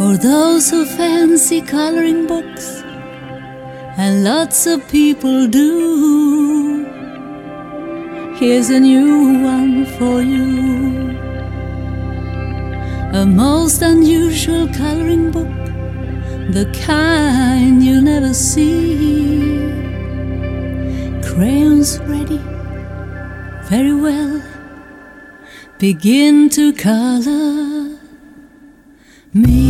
For those who fancy coloring books, and lots of people do, here's a new one for you. A most unusual coloring book, the kind you never see. Crayons ready, very well. Begin to color me.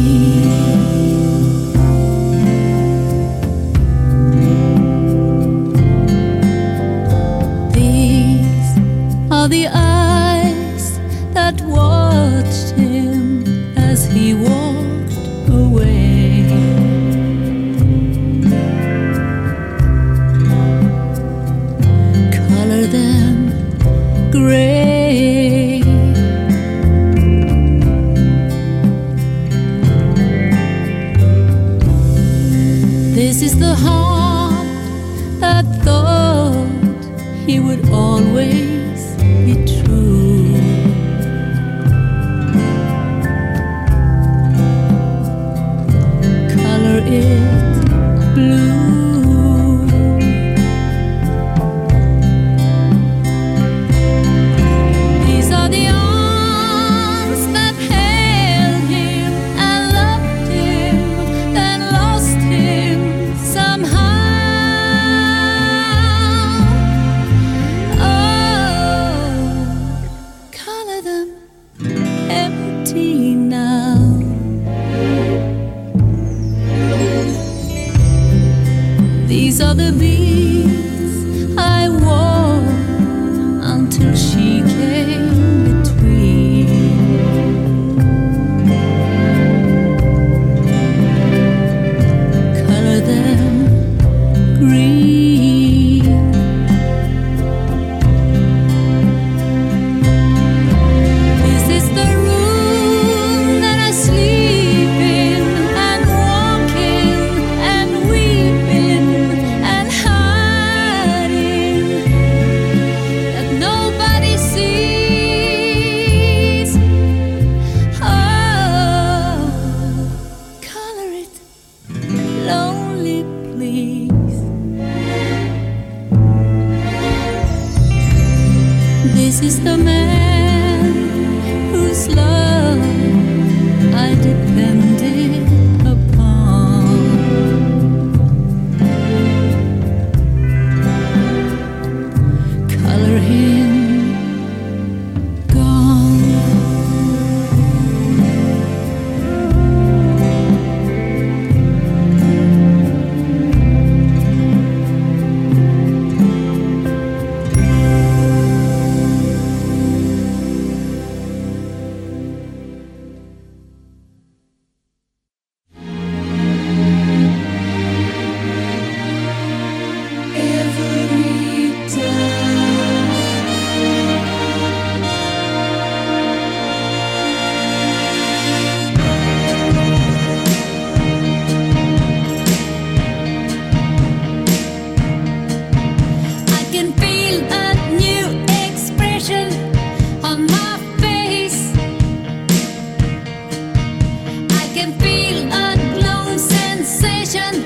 sensation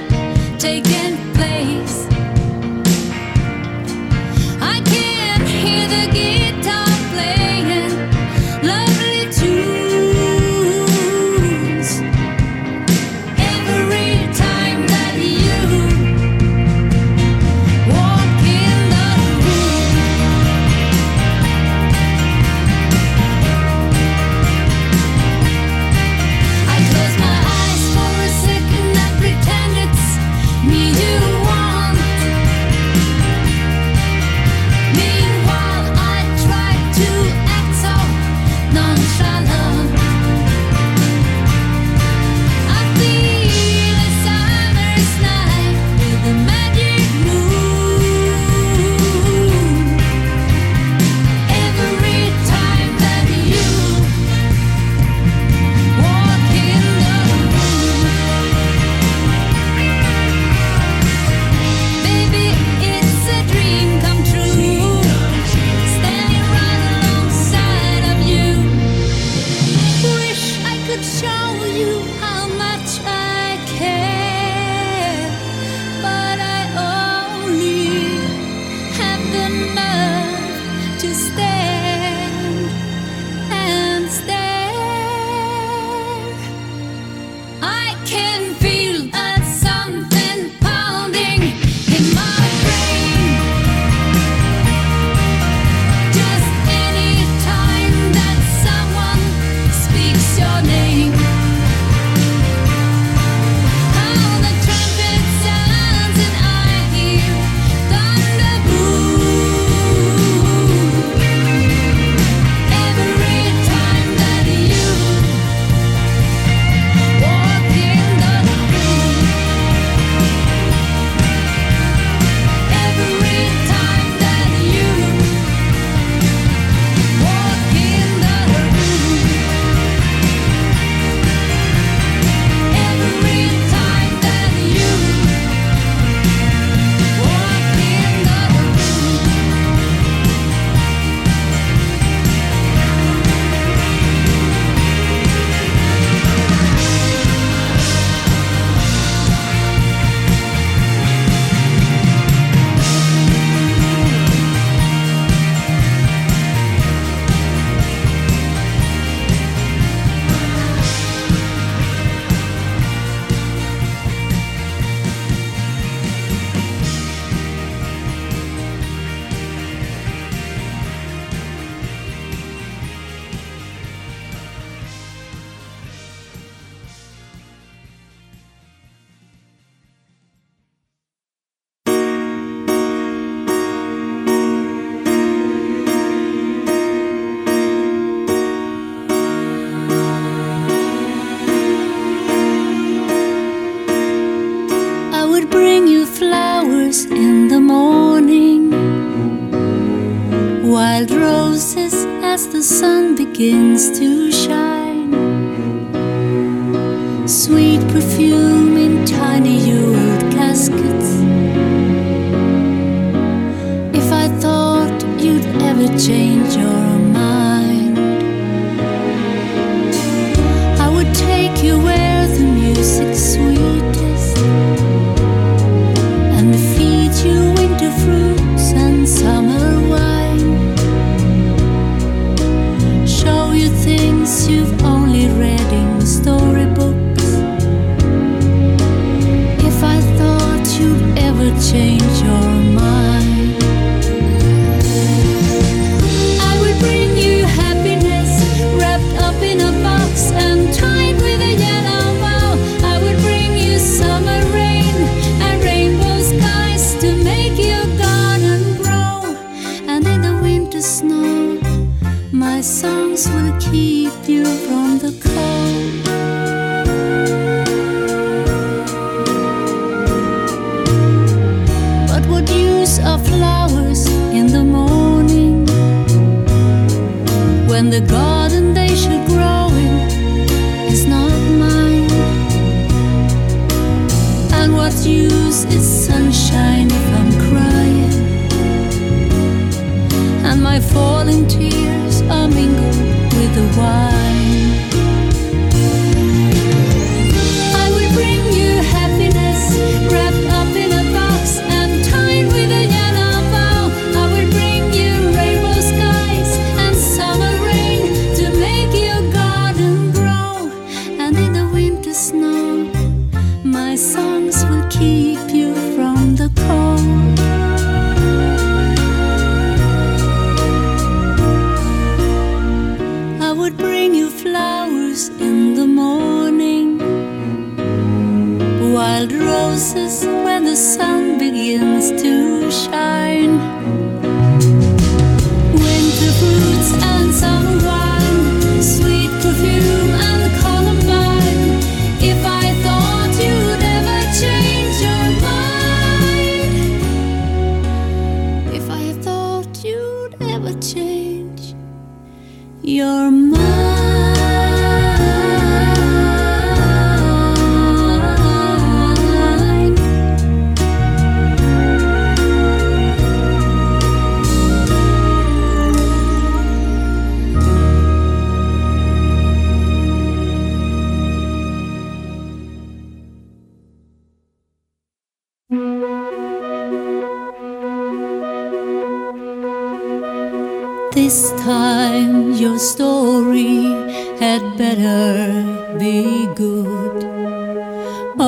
taking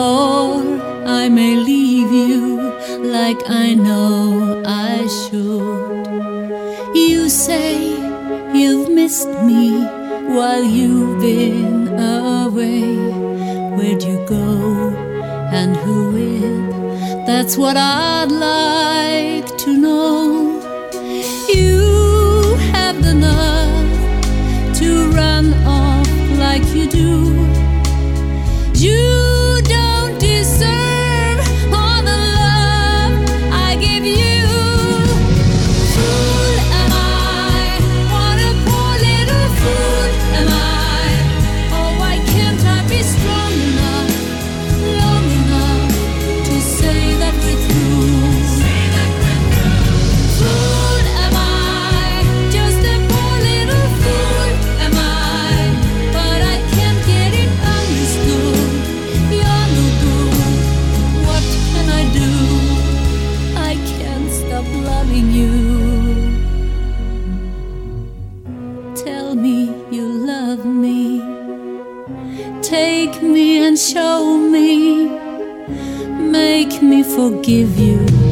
Or I may leave you like I know I should. You say you've missed me while you've been away. Where'd you go and who with? That's what I'd like to know. forgive you.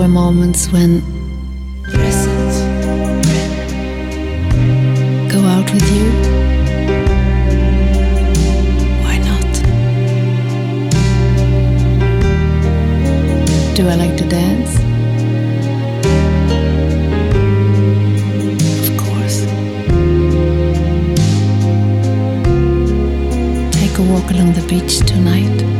were moments when present go out with you. Why not? Do I like to dance? Of course. Take a walk along the beach tonight.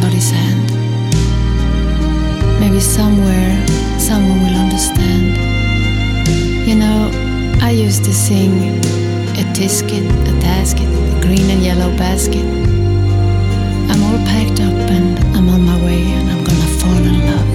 somebody's hand. Maybe somewhere someone will understand. You know, I used to sing a tisket, a tasket, a green and yellow basket. I'm all packed up and I'm on my way and I'm gonna fall in love.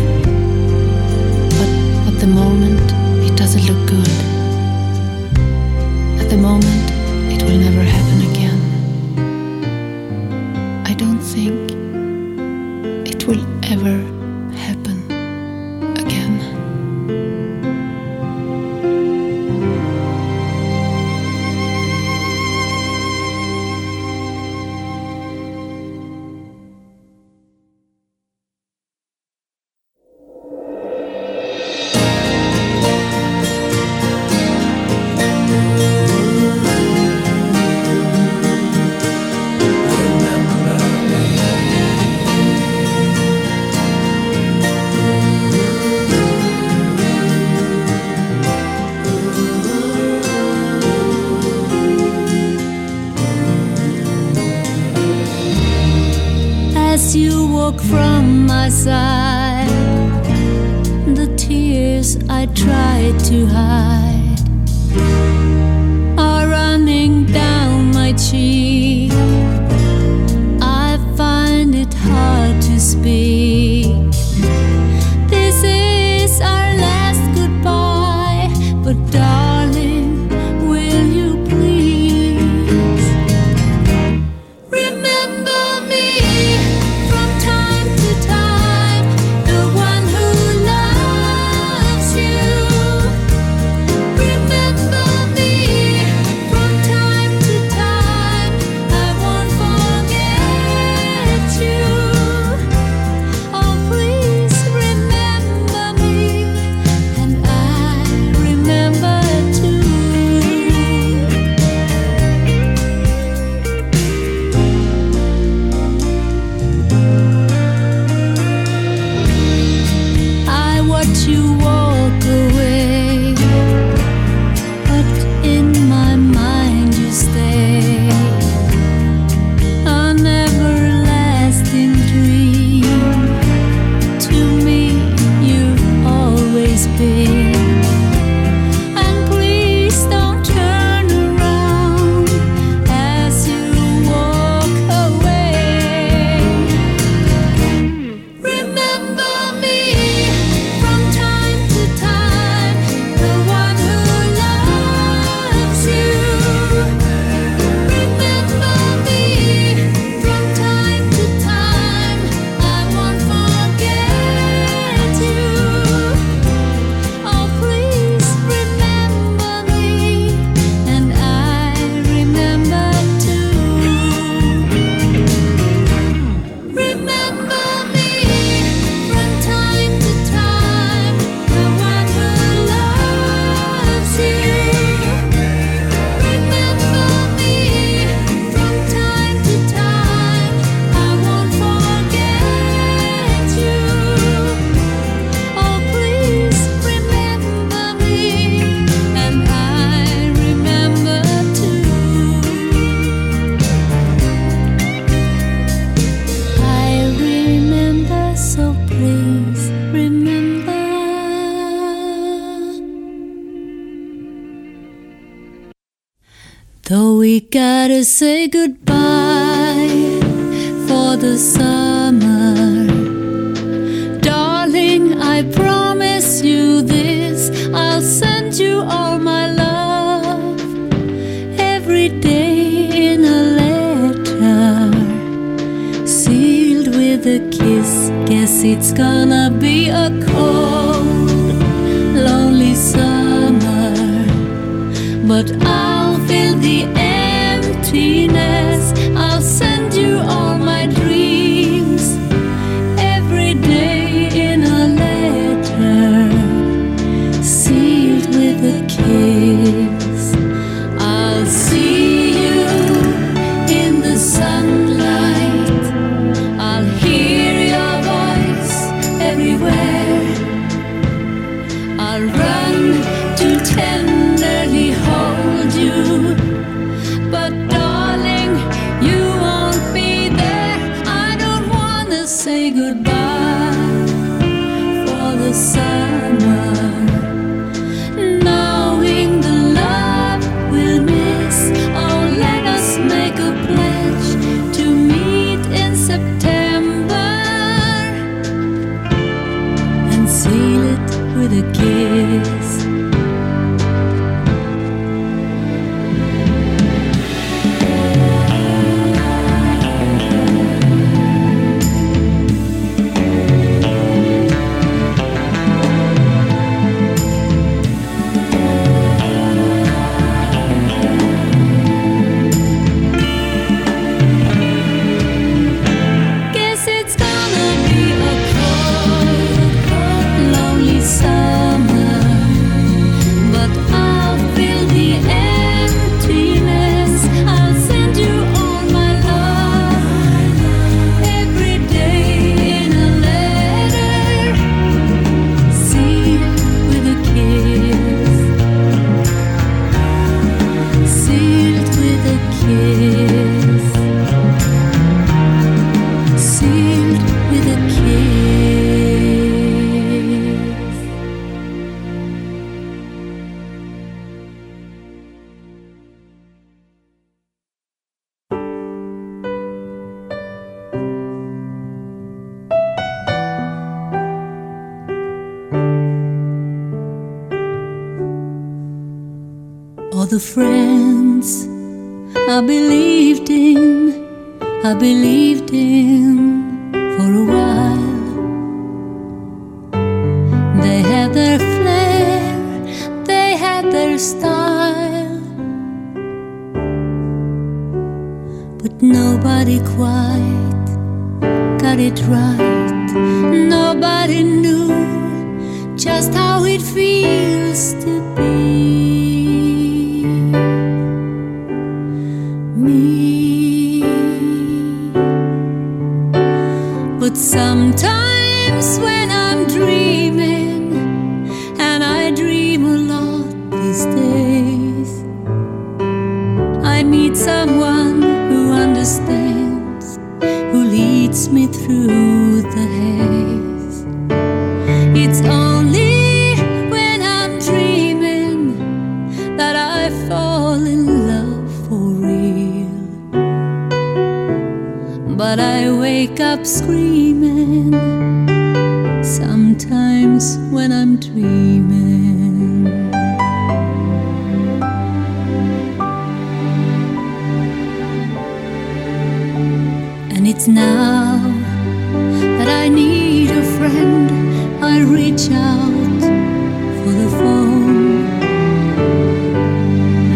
It's gonna be a cold, lonely summer. But I friends I believed in, I believed in. And it's now that I need a friend. I reach out for the phone.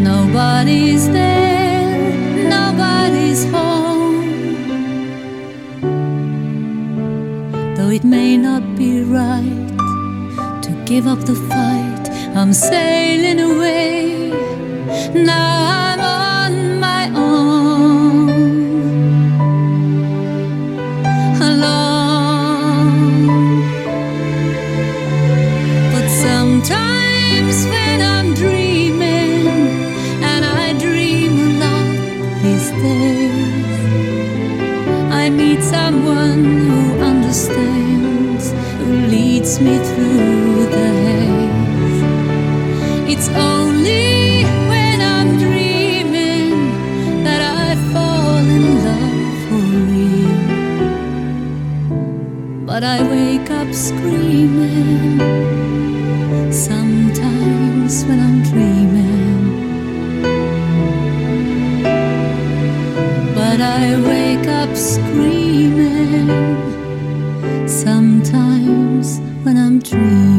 Nobody's there, nobody's home. Though it may not be right to give up the fight, I'm sailing away now. when I'm dreaming.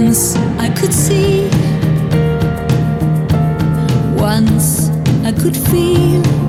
Once I could see, once I could feel.